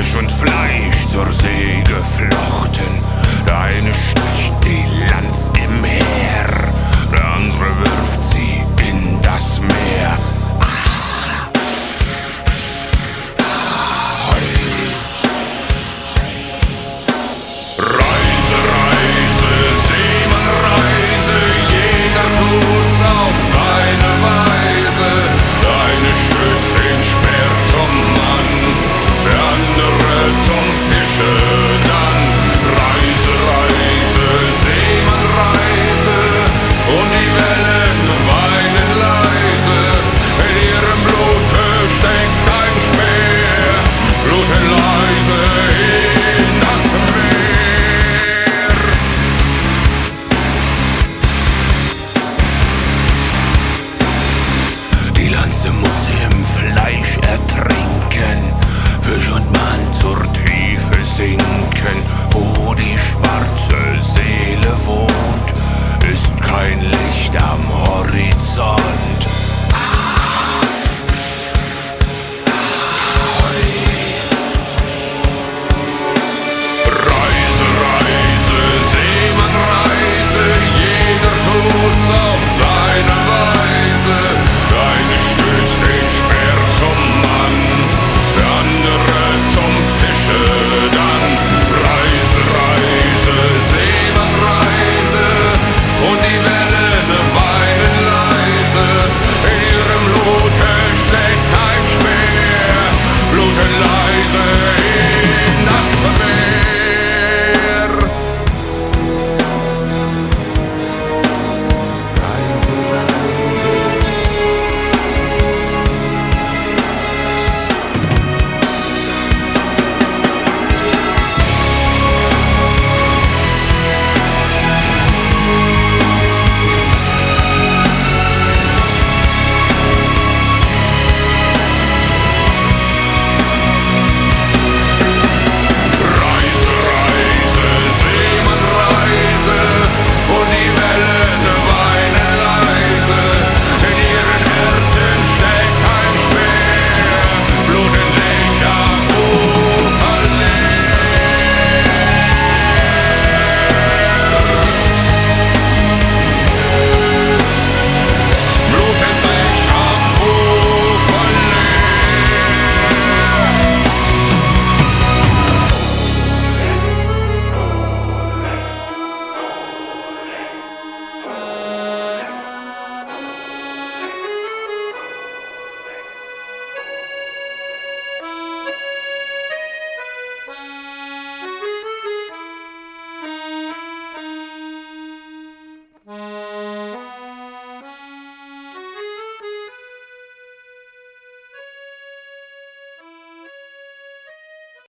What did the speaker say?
Fisch und Fleisch zur See geflochten. Der eine sticht die Lanz im Heer. Ganze muss im Fleisch ertrinken, Fisch und Mann zur Tiefe sinken, wo die schwarze